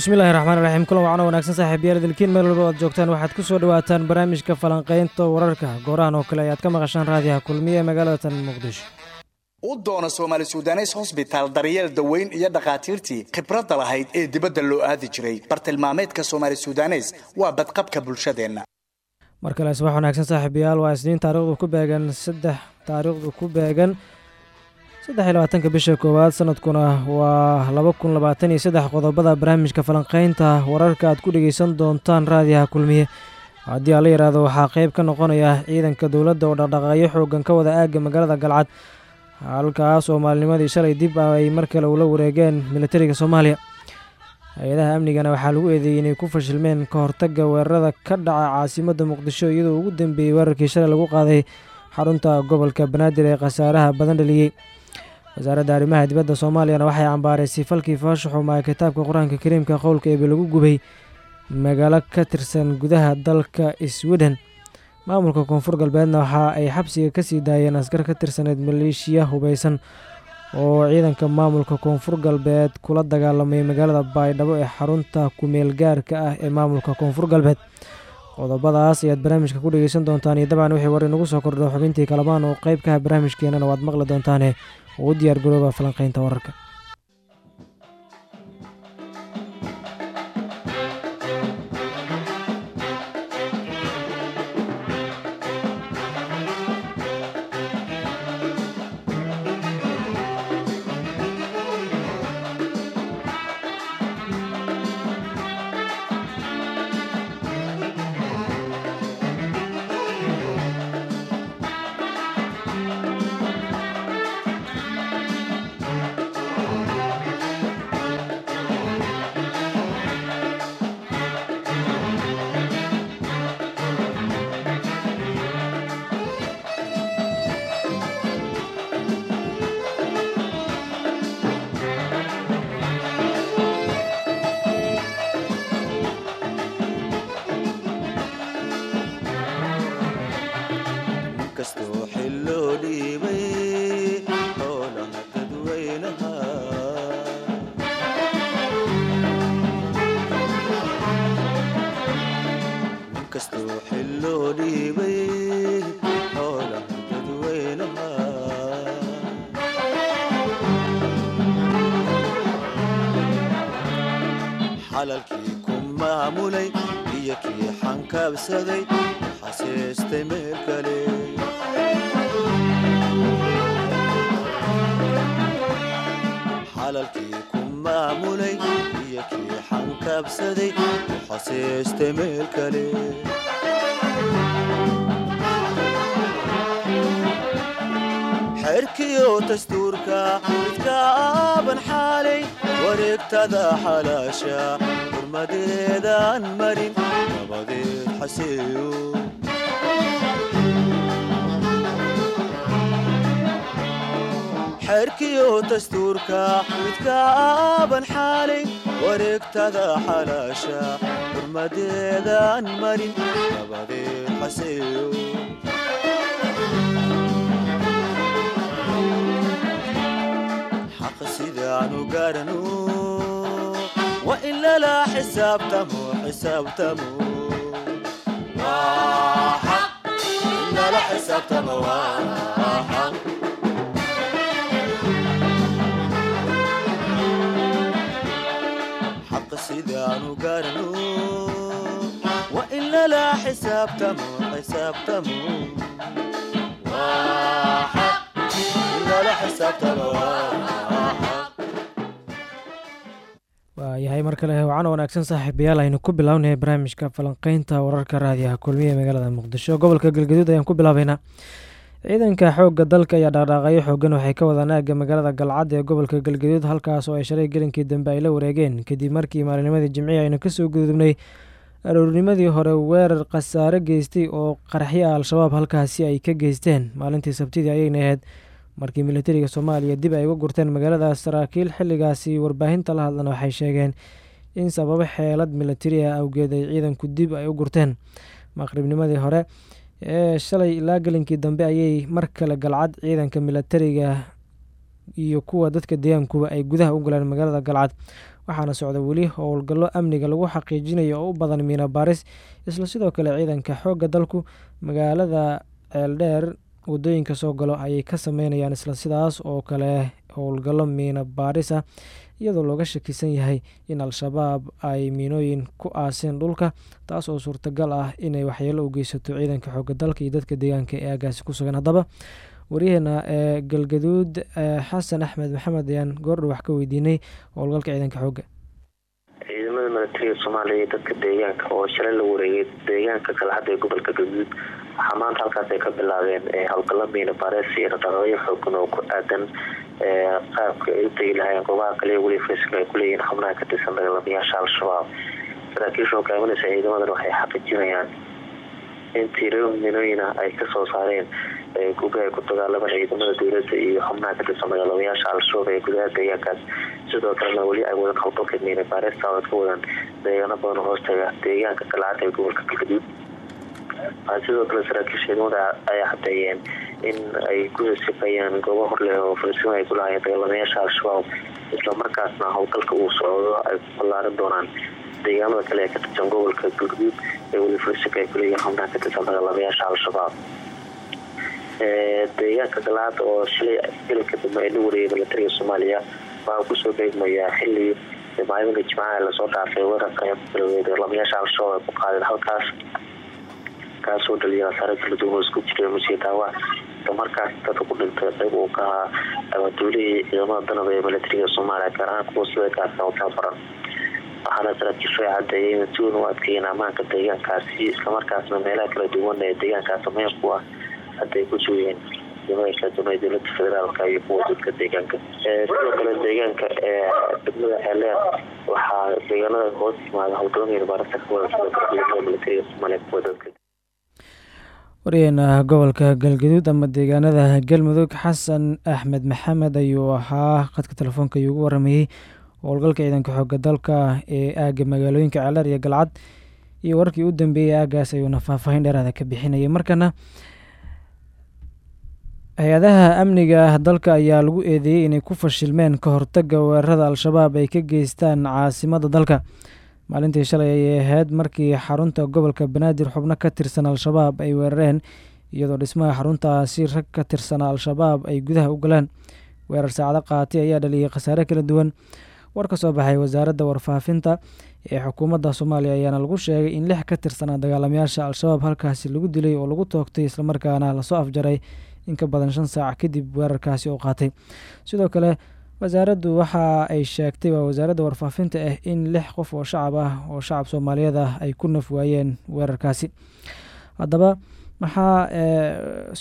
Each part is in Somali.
bismillahi raxmaan raxiim kulan wacno wanaagsan saaxiibayaal dalkiin meel walba aad joogtaan waxaad ku soo dhowaataan barnaamijka falanqaynta wararka. Goorahan oo kale ayaad ka maqashaan raadiyaha kulmiye ee magaalada tan muqdisho. U doona soomaali sudanes hosbitaal daryeel daweyn iyo dhakhaatiirtii khibradda lahayd ee dibadda loo aadi jiray. Bartilmaameedka soomaali sudanes waa badqabka bulshadeenna. Mar kale subax wanaagsan saaxiibayaal waa isniin taarikhdu ku beegan saddex taariikhdu ku beegan saddex iyo labaatanka bisha koowaad sanadkuna waa laba kun labaatan iyo saddex qodobada barnaamijka falanqaynta. Wararka aad ku dhegeysan doontaan raadiyaha kulmiye. Haddii aan la yidhaahdo waxaa qeyb ka noqonaya ciidanka dowladda oo dhaqdhaqaaqyo xoogan ka wada aagga magaalada galcad. Halkaas oo maalnimadii shalay dib ay mar kale ula wareegeen militariga soomaaliya. Hay'adaha amnigana waxaa lagu eedeeyey inay ku fashilmeen ka hortagga weerarada ka dhaca caasimadda muqdisho iyadoo ugu dambeeyey weerarkii shalay lagu qaaday xarunta gobolka banaadir ee khasaaraha badan dhaliyey wasaaradda arrimaha dibadda soomaaliyana waxay cambaaraysay falkii faashaxuma ee kitaabka qur'aanka kariimka qowlka eebe lagu gubay magaalo ka tirsan gudaha dalka sweden. Maamulka koonfur galbeedna waxa ay xabsiga ka sii daayeen askar ka tirsaneed maleeshiya hubeysan oo ciidanka maamulka koonfur galbeed kula dagaalamay magaalada baydhabo ee xarunta kumeel gaarka ah ee maamulka koonfur galbeed. Qodobadaas ayaad barnaamijka ku dhegeysan doontaan iyo dabcan wixii war inagu soo kordho xubintii kalamaan oo qeyb ka ah barnaamijkeenana waad maqli doontaane oo u diyaar garooba falanqeynta wararka xalalkii ku maamulay iyo kii xankaabsaday xankaabsaday xasiistay meel kale xerkiyo dastuurka midka aaban xaalay wareegtada xalaasha xurmadeedaan marin. Nabadeed xaseeyo xerkiyo dastuurka midka aaban xaalay wareegtada xalaasha xurmadeedaan marin nabadeed xaseeyo sidaanu gaarano wa in lala xisaabtamo xisaabtamo lala sidaanu gaarano wa in lala xisaabtamo xisaabtamo lala xisaabtamo waayahay mar kale wacan wanaagsan saaxiibayaal aynu ku bilownay barnaamijka falanqeynta wararka raadiyaha kulmiye ee magaalada muqdisho. Gobolka galgaduud ayaan ku bilaabeynaa ciidanka xoogga dalka ayaa dhaqdhaaqayo xoogan waxay ka wadaan aagga magaalada galcad ee gobolka galgaduud halkaas oo ay shalay gelinkii dambe ay la wareegeen. Kadib markii maalinimadii jimcihi aynu ka soo gudubnay aroornimadii hore weerar khasaare geystay oo qaraxyo ah al-shabaab halkaasi ay ka geysteen. Maalintii sabtidii ayayna ahayd markii militariga soomaaliya dib ay uga gurteen magaaladaas saraakiil xilligaasi warbaahinta la hadlana waxay sheegeen in sababo xeelad militari ah awgeed ay ciidanku dib ay u gurteen. Maqribnimadii hore shalay ilaa gelinkii dambe ayay mar kale galcad ciidanka militariga iyo kuwa dadka deegaankuba ay gudaha u galeen magaalada galcad. Waxaana socda weli howlgallo amniga lagu xaqiijinayo oo u badan miina baaris isla sidoo kale ciidanka xoogga dalku magaalada ceeldheer waddooyinka soo galo ayay ka sameynayaan isla sidaas oo kale howlgallo miina baaris ah iyadoo looga shakisan yahay in al-shabaab ay miinooyin ku aaseen dhulka taas oo suurtagal ah inay waxyeelo u geysato ciidanka xoogga dalka iyo dadka deegaanka ee aagaasi ku sugan. Haddaba waryaheena ee galgaduud xasan axmed maxamed ayaan goordhow wax ka weydiinay howlgalka ciidanka xoogga. Ciidamada milatariga soomaaliya iyo dadka deegaanka oo shalay la wareegay deegaanka kalxadda ee gobolka galguud waxaa halkaas ay ka bilaabeen howlgalla miina baarees iyo dhaqaaqyo xoogan oo ku aadan qaabka ay u tegi lahaayeen goobaha kale weli fayska ay kuleeyihiin xubnaha ka tirsan dagaalamayaasha al-shabaab saraakiisha hogaaminaysa ciidamadan waxay xaqiijinayaan in tiiro minooyin ah ay ka soo saareen guga ay ku dagaalamaan ciidamada dowladda iyo xubnaha ka tirsan dagaalamayaasha al-shabaab ee gudaha deegaankaas. Sidoo kalena weli ay wadan howlgalka miina baaresta oo ka wadan deegaano badan hoostaga deegaanka galcad ee gobolka galgaduud sidoo kale saraakiisha ciidamada ay cadeeyeen in ay ku sifayaan goobo horleh oo fariisimo ay kulahaayeen dagaalamayaasha al-shabaab islamarkaasna howlgalka uu socdo ay ku ballaarin doonaan deegaanada kale ee ka tirsan gobolka galguduud ee weli fariisika ay kuleeyihiin xubnaha ka tirsan dagaalamayaasha al-shabaab deegaanka galcad oo shalay ilka dambe ay la wareeyay milatariga soomaaliya waxaa ku soo beegmayaa xili maalinka jimcaha la soo dhaafay weerarka dagaalamayaasha al-shabaab ay ku qaadeen halkaas kaasoo dhaliya asaare kala duwan isku jira musiya daawac dadka ku dhintay qayb uu ka ahaa abaanduulihii ciidamada danaba ee milatariga soomaaliya gaar ahaan kuwa sida gaarka u tababaran waxaana in si weyn u adkeeyeen ammaanka deegaankaasi islamarkaasna meelaha kala duwan ee deegaankaas muhiim ku ah hadday ku sugayeen ciidamada kala duwan ee federaalka iyo kuwa dadka deegaanka. Sidoo kale deegaanka ee degmada xeeleer waxaa deegaanada hoos yimaada howlgalamiina baarinta ka wada sidoo kale ciidamada milatariga soomaaliya waryaheena gobolka galgaduud ama deegaanada galmudug xasan axmed maxamed ayuu ahaa khadka telefoonka ayuu ugu waramayey howlgalka ciidanka xooga dalka ee aaga magaalooyinka ceelar iyo galcad. Iyo wararkii u dambeeyey aagaas ayuuna faahfaahin dheeraada ka bixinayay. Markana hay'adaha amniga dalka ayaa lagu eedeeyey inay ku fashilmeen ka hortaga weerarada al-shabaab ay ka geystaan caasimada dalka maalintii shalay ayay ahayd markii xarunta gobolka banaadir xubno ka tirsan al-shabaab ay weerareen iyadoo dhismaha xaruntaasi rag ka tirsan al-shabaab ay gudaha u galeen weerar saacado qaatay ayaa dhaliyay khasaare kala duwan. War ka soo baxay wasaaradda warfaafinta ee xukuumadda soomaaliya ayaana lagu sheegay in lix ka tirsanaa dagaalamayaasha al-shabaab halkaasi lagu dilay oo lagu toogtay islamarkaana la soo afjaray in ka badan shan saac kadib weerarkaasi oo qaatay. Sidoo kale wasaaraddu waxa ay sheegtay waa wasaaradda warfaafinta ah in lix qof oo shacab ah oo shacab soomaaliyeed ah ay ku naf waayeen weerarkaasi. Haddaba maxaa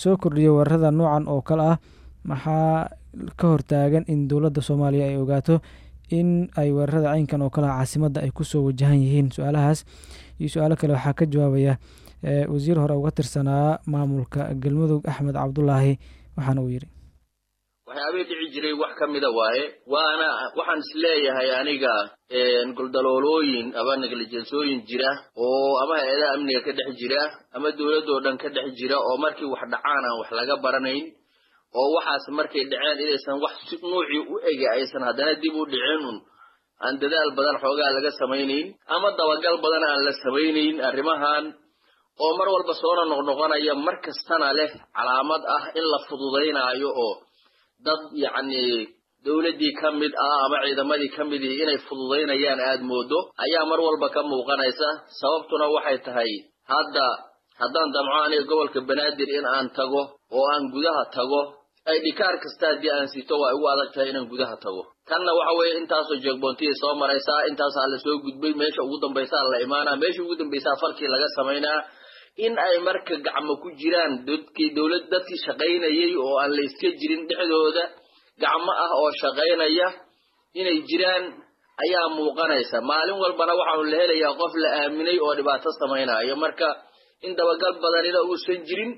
soo kordhiyay weerarada noocan oo kale ah maxaa ka hortaagan in dowladda soomaaliya ay ogaato in ay weerarada caynkan oo kale ah caasimadda ay ku soo wajahan yihiin. Su'aalahaas iyo su'aalo kale waxaa ka jawaabaya wasiir hore uga tirsanaa maamulka galmudug axmed cabdulaahi waxaana uu yidhi waxyaabihii dhici jiray wax ka mida waaye waana waxaan is leeyahay aniga goldaloolooyin ama neglijensooyin jira oo ama hay'adaha amniga ka dhex jira ama dowladoo dhan ka dhex jira oo markii wax dhacaan aan wax laga baranayn oo waxaas markay dhaceen inaysan wax si nuucii u ege aysan haddana dib u dhicin un aan dadaal badan xoogaa laga samaynayn ama dabagal badan aan la samaynayn arrimahan oo mar walba soona noqnoqonaya mar kastana leh calaamad ah in la fududaynaayo oo dad yacni dowladdii ka mid ah ama ciidamadii ka mid ihi inay fududaynayaan aad moodo ayaa mar walba ka muuqanaysa. Sababtuna waxay tahay hadda haddaan damco aniga gobolka banaadir in aan tago oo aan gudaha tago ay dhikaar kasta haddii aan sito waa igu adag tahay inaan gudaha tago. Kanna waxa weeye intaasoo jeegboontiya soo maraysaa intaasaa la soo gudbay meesha ugu dambaysaa la imaanaa meesha ugu dambaysaa falkii laga samaynaa in ay marka gacmo ku jiraan dadkii dowlad dadkii shaqaynayay oo aan la iska jirin dhexdooda gacmo ah oo shaqaynaya inay jiraan ayaa muuqanaysa. Maalin walbana waxaanu la helayaa qof la aaminay oo dhibaato samaynaayo marka in dabagal badanina uusan jirin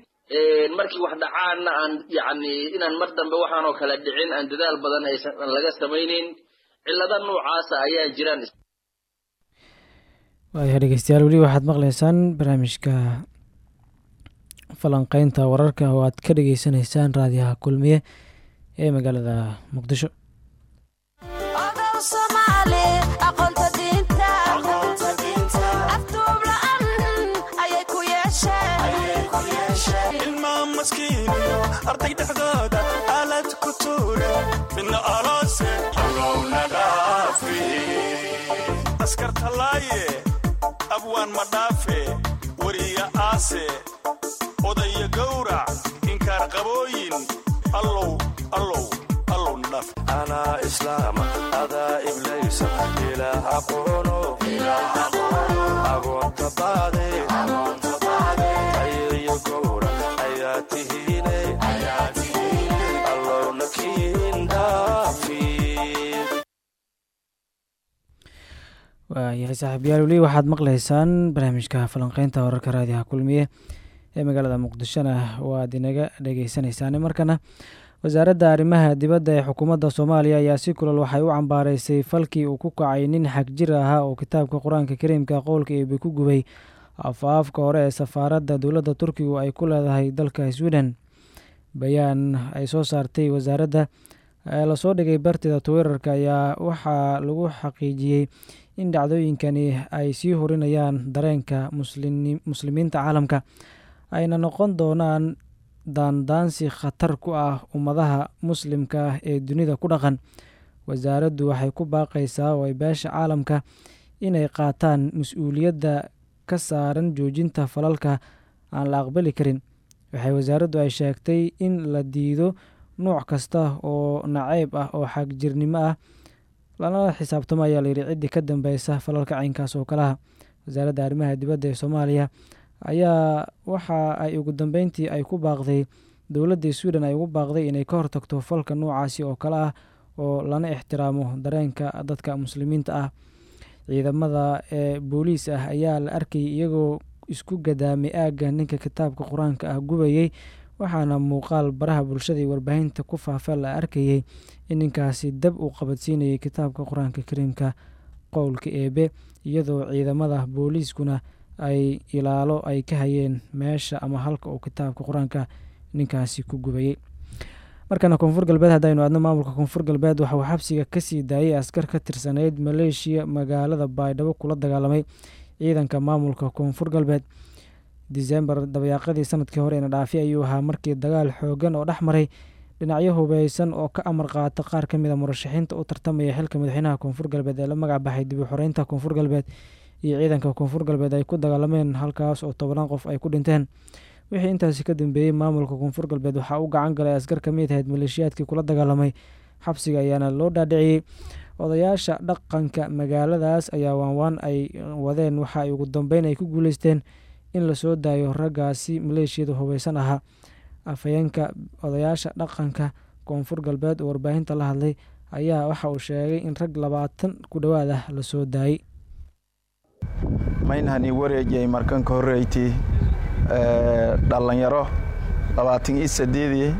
markii wax dhacaanna aan yacni inaan mar dambe waxaanoo kale dhicin aan dadaal badan aysan laga samaynayn cillada noocaasa ayaa jiraan. Waaya dhegeystayaal weli waxaad maqleysaan barnaamijka falanqeynta wararka oo aad ka dhegeysaneysaan raadiyaha kulmiye ee magaalada muqdisho. Ilmaa maskiiniyo arday dhexdooda aalad anaa islaama adaa waayahay saaxiibayaal weli waxaad maqlaysaan barnaamijka falanqeynta wararka raadiyaha kulmiye ee magaalada muqdishona waad inaga dhegeysaneysaan markana wasaaradda arrimaha dibadda ee xukuumadda soomaaliya ayaa si kulol waxay u cambaaraysay falkii uu ku kacay nin xag jir ahaa oo kitaabka qur'aanka kariimka qowlka eebe ku gubay. Afaafka hore ee safaaradda dowladda turkigu ay ku leedahay dalka sweden. Bayaan ay soo saartay wasaaradda. Ee la soo dhigay bartida twitter-ka ayaa waxaa lagu xaqiijiyey in dhacdooyinkani ay sii horinayaan dareenka muslimiinta caalamka. Ayna noqon doonaan daandaansi khatar ku ah ummadaha muslimka ah ee dunida ku dhaqan. Wasaaraddu waxay ku baaqaysaa oo ay beesha caalamka inay qaataan mas'uuliyadda ka saaran joojinta falalka aan la aqbali karin. Waxay wasaaraddu ay sheegtay in la diido nuuc kasta oo naceyb ah oo xagjirnimo ah lana xisaabtamo ayaa layidhi ciddii ka dambeysa falalka caynkaas oo kalaha. Wasaaradda arrimaha dibadda ee soomaaliya ayaa waxa ay ugu dambeyntii ay ku baaqday dowladda sweden ay ugu baaqday inay ka hortagto falka noocaasi oo kale ah oo lana ixtiraamo dareenka dadka muslimiinta ah. Ciidamada ee booliis ah ayaa la arkayay iyagoo isku gadaamay aagga ninka kitaabka qur'aanka ah gubayey waxaana muuqaal baraha bulshada warbaahinta ku faafa la arkayey in ninkaasi dab uu qabadsiinayay kitaabka qur'aanka kariimka qowlka eebe iyadoo ciidamada booliiskuna ay ilaalo ay ka hayeen meesha ama halka uu kitaabka qur'aanka ninkaasi ku gubayey markana koonfur galbeed haddaynu aadno maamulka koonfur galbeed waxa uu xabsiga ka sii daayay askar ka tirsaneyd maleeshiya magaalada baydhabo kula dagaalamay ciidanka maamulka koonfur galbeed. Disembar dabayaaqadii sannadkii hore ina dhaafi ayuu ahaa markii dagaal xoogan oo dhex maray dhinacyo hubeysan oo ka amar qaata qaar ka mid a murashaxiinta u tartamaya xilka madaxweynaha koonfur galbeed ee la magac baxay dib u xoreynta koonfur galbeed iyo ciidanka koonfur galbeed ay ku dagaalameen halkaas oo tobanaan qof ay ku dhinteen. Wixii intaasi ka dambeeyey maamulka koonfur galbeed waxaa u gacan galay askar ka mid ahayd maleeshiyaadkii kula dagaalamay. Xabsiga ayaana loo dhaadhiciyey odayaasha dhaqanka magaaladaas ayaa waanwaan ay wadeen. Waxa ay ugu dambeyn ay ku guuleysteen in la soo daayo raggaasi maleeshiyada hubeysan ahaa. Afhayeenka odayaasha dhaqanka koonfur galbeed oo warbaahinta la hadlay ayaa waxa uu sheegay in rag labaatan ku dhowaad ah la soo daayey maynhani wareejiyay markanka horreyti dhalinyaro labaatan iyo sideedii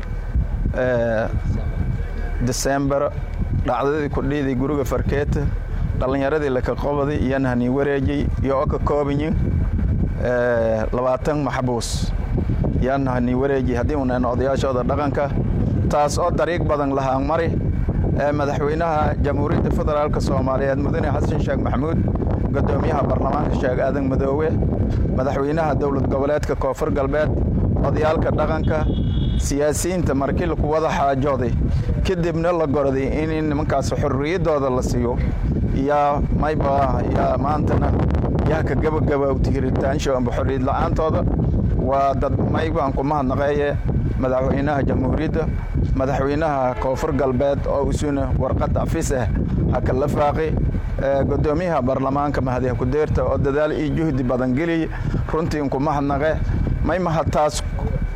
disembar dhacdadii kudhiiday guriga farkeeta dhalinyaradii laka qobaday iyanhani wareejiyey iyo oo ka koobanyin labaatan maxbuus. Yaanhani wareeji haddii unan odayaashooda dhaqanka taas oo dariiq badan lahaan mari madaxweynaha jamhuuriyadda federaalk soomaaliyeed mudane xasan sheekh maxamuud gudoomiyaha baarlamaanka sheekh aadan madoowe madaxweynaha dowlad goboleedka koonfur galbeed odayaalka dhaqanka siyaasiyiinta markii laku wada xaajooday kadibna la gorday in nimankaas xorriyaddooda la siiyo. Yaa mayba yaa maantana yaa ka gabagabawtihiritaansho amba xorriyad la'aantooda. Waa dad maybaan ku mahadnaqeeye madaxweynaha jamhuuriyadda madaxweynaha koonfur galbeed oo isuna warqad afis ah haka la faaqi gudoomiyaha baarlamaanka mahadiya kudeerta oo dadaal iyo juhdi badan geliy runtiin ku mahadnaqe. May mahadtaas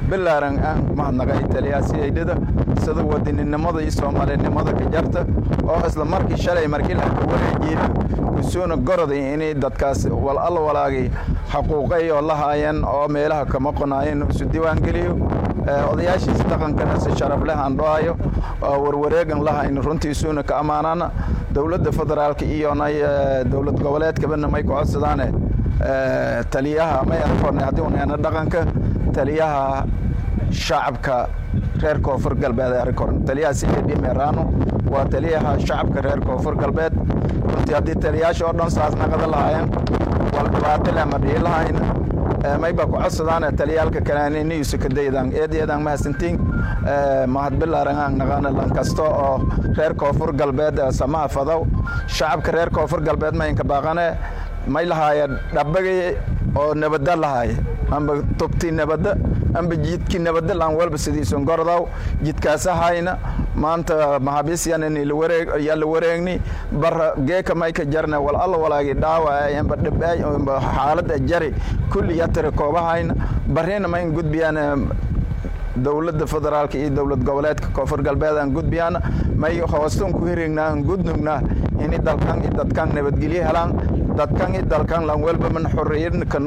bilaaran aan ku mahadnaqay taliyaasiyaydhada sida wadaninimada iyo soomaalinimada ka jarta oo isla markii shalay markii laka wareejeeda isuuna goroday inay dadkaas wal alla walaagay xaquuqay oo la haayeen oo meelaha kama qonaayeen isu diiwaan geliyo odayaashiis dhaqankana si sharaf leh aan dhohayo oo warwareegan lahayn runtii isuuna ka ammaanana dowladda federaalka iyona dowlad goboleedkabana may ku codsadaane taliyaha may arkornay haddii uneena dhaqanka taliyaha shacabka reer koonfur galbeed ay arki koran taliyaha cid merano waa taliyaha shacabka reer koonfur galbeed. Runtii haddii taliyayaasha oo dhan saas naqada lahaayeen wal dhibaato leh dhihi lahayn mayba ku codsadaane taliyaalka kale ini isu kadaydan eedeedan mahadsantiin mahadbilaaran naqana lan kasta oo reer koonfur galbeed samaha fadow shacabka reer koonfur galbeed maynka baaqane may lahaaya dhabagay oo nabada lahaaya amba tubti nabada amba jidki nabada lan walba sidiisun gordow jidkaasa hayna maanta maxaabiisyan yaa la wareegni. Bar geeka mayka jarna wal alla walaagi dhaawaay amba dhibaay amba xaalada jari kulli yatira koobahayna barina mayn gudbiyaan dowladda federaalka iyo dowlad goboleedka koonfur galbeed aan gudbiyaana may hoostan ku hirignaa aan gudnugnaa ini dalkan iyo dadkan nabadgelyo helaan dadkan iyo dalkan lan welba man xorriyadna ka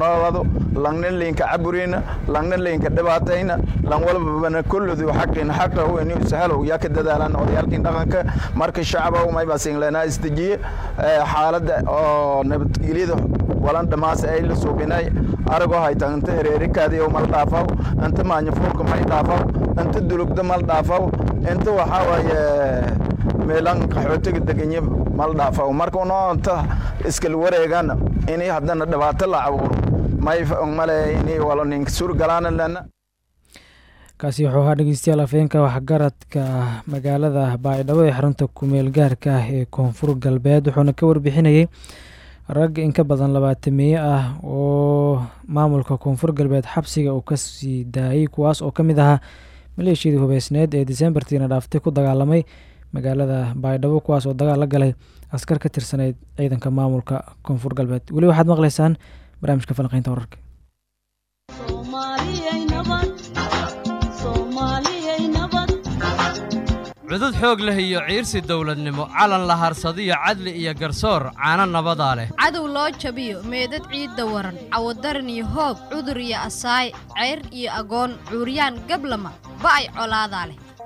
langna liinka caburina langna liinka dhibaatayna lan walbabana kulludu xaqin xaqa u inuu sahalow yaa ka dadaalaan odayaalkiin dhaqanka. Marka shacabow mayba singleenaa isdejiye xaaladda oo nabadgelyada walan dhamaas ay la suubinay. Aragoo inta hereerikaadiyo mal dhaafaw inta maanyafuulka may dhaafaw inta dulugda mal dhaafaw inta waxaa waaye meelan qaxootiga deganye mal dhaafaw marka unoonta iskala wareegana ini haddana dhibaato la abuuro. May male ini walo ninka suurgalaana lena kaasi wuxuu ahaa dhegeystayaal afeenka waxgaradka magaalada baydhabo ee xarunta kumeel gaarka ah ee koonfur galbeed wuxuuna ka warbixinayey rag in ka badan labaatamiye ah oo maamulka koonfur galbeed xabsiga uu ka sii daayey kuwaas oo ka mid ahaa maleeshiyadii hubeysneed ee disembartiina dhaaftay ku dagaalamay magaalada baydhabo kuwaas oo dagaal la galay askar ka tirsaneyd ciidanka maamulka koonfur galbeed. Weli waxaad maqlaysaan barnaamijka falanqeynta wararka. Cudud xoog leh iyo ciirsi dawladnimo calan la harsadiyo cadli iyo garsoor caano nabadaa leh. Cadow loo jabiyo meedad ciidda waran cawadaran iyo hoob cudur iyo asaay ceyr iyo agoon cuuryaan gablama ba'ay colaadaa leh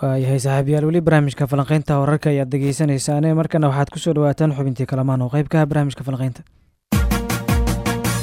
waayahay saaxiibayaal weli barnaamijka falanqeynta wararka ayaad dhegeysanaysaane markana waxaad ku soo dhawaataan xubintii kalamaan oo qeybkaha barnaamijka falanqeynta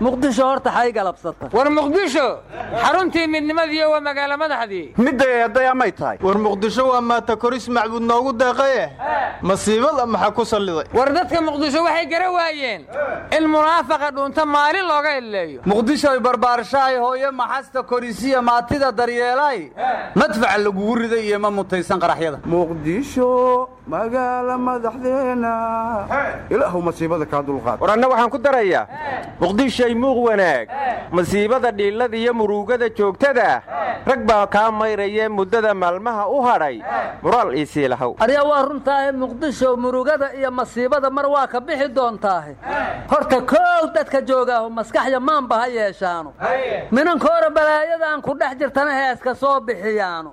muqdisho horta xay galabsata. War muqdisho xaruntii midnimadiiyo waa magaalo madaxdii. Midda eedaya may tahay. War muqdisho waa maata koris macbuud noogu deeqaye masiibada maxaa ku salliday? War dadka muqdisho waxay gara waayeen in munaafaqa dhuunta maalin looga idleeyo muqdishoy barbaarshahay hooyo maxasta korisiya maatida daryeelay? Madfaca lagugu riday iyo ma mutaysan qaraxyada. Muqdisho magaala madaxdeena. Ilaahu masiibada kaa dulqaad. War anna waxaan ku darayaa muqdishay muuq wanaag. Masiibada dhiillada iyo muruugada joogtada. Rag baa kaa mayrayee muddada maalmaha u hadhay muraal iisii lahow arya waa runtaahe muqdisho murugada iyo masiibada mar waa ka bixi doontaahe. Horta koow dadka joogaahu maskaxya maanba ha yeeshaanu. Minankoora balaayadaan ku dhex jirtana heeska soo bixiyaanu.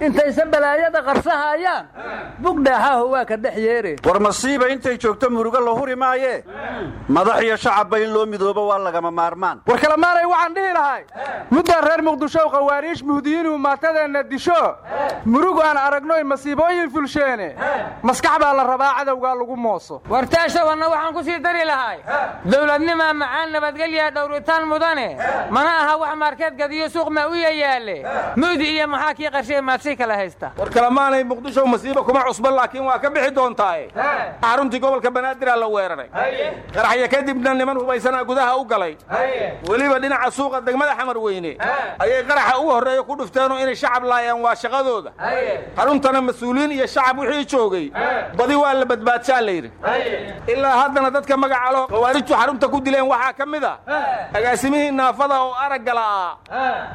Intayse balaayada qarsahayaan bugdhaaxaahu waa ka dhex yeere. War masiiba intay joogto murugo la huri maaye. Madax iyo shacabba in loo midoobo waa lagama maarmaan. War kalemaanay waxaan dhihi lahay. Muddan reer muqdishow khawaariish muhdiyiinuu maatadeenna disho. Murug aan aragnoy masiibooyin fulsheene. Maskax baa la rabaa cadowgaa lagu mooso. Wartaashawanna waxaan ku sii dari lahay. Dowladnimaa macaan nabadgelyaa dhowritaan mudane. Mana aha wax maarkeed gadiyo suuq maa u yayaale mudi iyo maxaa kii qarshay maadshay kala haysta? War kalemaanay muqdisho masiiba kuma cusban laakiin waa ka bixi doontaaye. Xaruntii gobolka banaadir la weeraray. Qaraxya kadibna niman hubaysanaa gudaha u galay weliba dhinaca suuqa degmada xamar weyne. Ayay qaraxa ugu horreeya ku dhufteenoo inay shacab laayaan waa shaqadooda. Xaruntana mas'uuliyiin iyo shacab wixii joogay. Badi waa la badbaadshaa layidhi ilaa haddana dadka magacalo khawaarijtu xarunta ku dileen waxaa ka mid a agaasimihii naafada oo aragga la'aa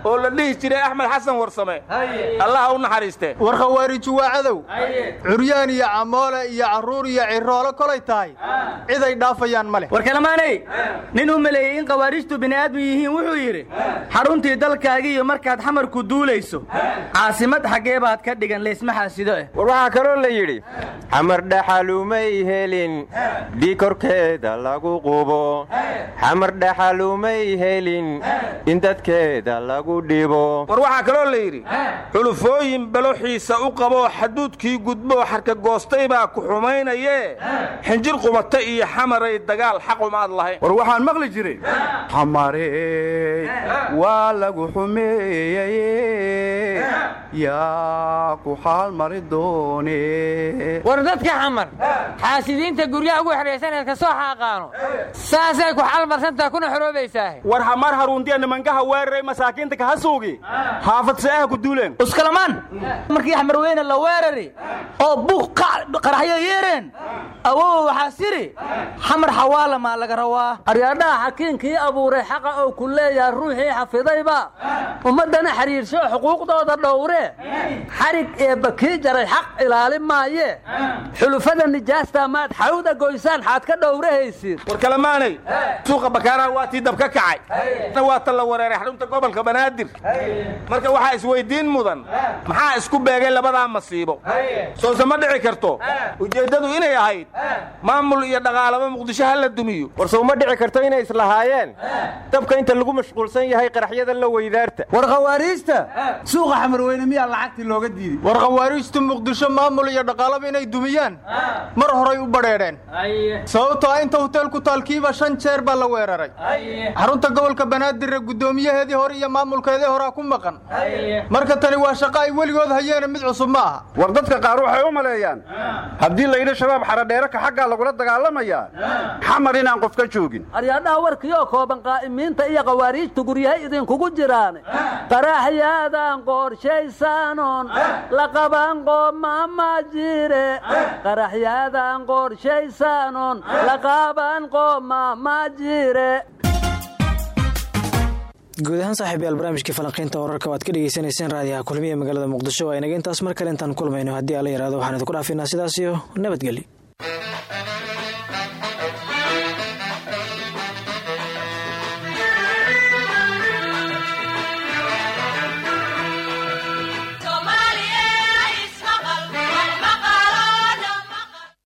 oo la dhihi jiray axmed xasan warsame. Allaha u naxariiste. War khawaariju waa cadow. Curyaan iyo camoole iyo carruur iyo ciroolo kolay tahay. Ciday dhaafayaan ma leh. War kalamaanay nin u maleeyey in khawaarijtu bini'aadmu yihiin wuxuu yidhi xaruntii dalkaagiiyo markaad xamarku duulayso caasimad xaggee baad ka dhigan leysma xaasido eh? War waxaa kaloo la yidhi xamar dhaxalumay helin dhii korkeeda lagu qubo xamar dhaxalumay helin in dadkeeda lagu dhibo. War waxaa kaloo la yidhi xulufooyin baloxiisa u qaboo xaduudkii gudboo xarka goostay baa ku xumaynayee. Xinjir qumata iyo xamaray dagaal xaqumaad lahayn. War waxaan maqli jiray xamarey waa lagu xumeeyey yaa ku xaal mari doone. War dadka xamar xaasidiinta guryaha ugu xidhaysaneed ka soo xaaqaano saasay ku xalmarsantaa kuna xoroobaysaa war hamar haruuntiya nimankaha weeraray masaakiinta kaha suugi. Xaafad seeha ku duuleen. Uskalamaan markii xamar weyne la weerari oo buuq qaraxyo yeereen awow waxaa siri xamar xawaala maa laga rawaa. Aryaadhaha xakiinkii abuuray xaqa oo ku leeyahay ruuxii xafidayba. Ummaddana xiriirsho xuquuqdooda dhowre xarig eebba kii jaray xaq ilaali maaye. Xulufada nijaasta maad xawda goysaan xaad ka dhowrahaysid war kalamaanay suuqa bakaaraha waa tii dab ka kacay. Waa ta la wareeray xarunta gobolka banaadir. Marka waxaa isweyddiin mudan. Maxaa isku beegay labadaa masiibo? Soose ma dhici karto. Ujeeddadu inay ahayd. Maamul iyo dhaqaalaba muqdisho ha la dumiyo. War sow ma dhici karto inay islahaayeen dabka inta lagu mashquulsan yahay qaraxyada la weydaarta. War khawaariijta. Suuqa xamarweyne miyaa lacagtii looga diiday war khawaariijtu muqdisho maamul iyo dhaqaalaba inay dumiyaan. Mar horay u badheedheen sababtoo inta huteel ku taalkiiba shan jeer baa la weeraray. Xarunta gobolka banaadirre guddoomiyaheedii hore iyo maamulkeedii horaa ku maqan. Marka tani waa shaqo ay weligood hayeene mid cusub ma aha. War dadka qaar waxay u maleeyaan. Haddii layidhi shabaab xaradheeraka xaggaa lagula dagaalamayaa xamar inaan qof ka joogin? Aryaadhaha warkiioo kooban qaa'imiinta iyo khawaariijtu guryahay idinkugu jiraan qaraxyaadan qorshaysaanon la qaban qoomama jire. Qaraxyaadan qorshaysaanon la qaban qoomama jire. Guud ahaan saaxiib yaal barnaamijkii falanqiynta wararka waad ka dhegeysanayseen raadiyaha kulmiya magaalada muqdisho. Waa inaga intaas mar kale intaan kulmayno. Haddii alla yaraado waxaan idinku dhaafinaa sidaas iyo nabadgelyo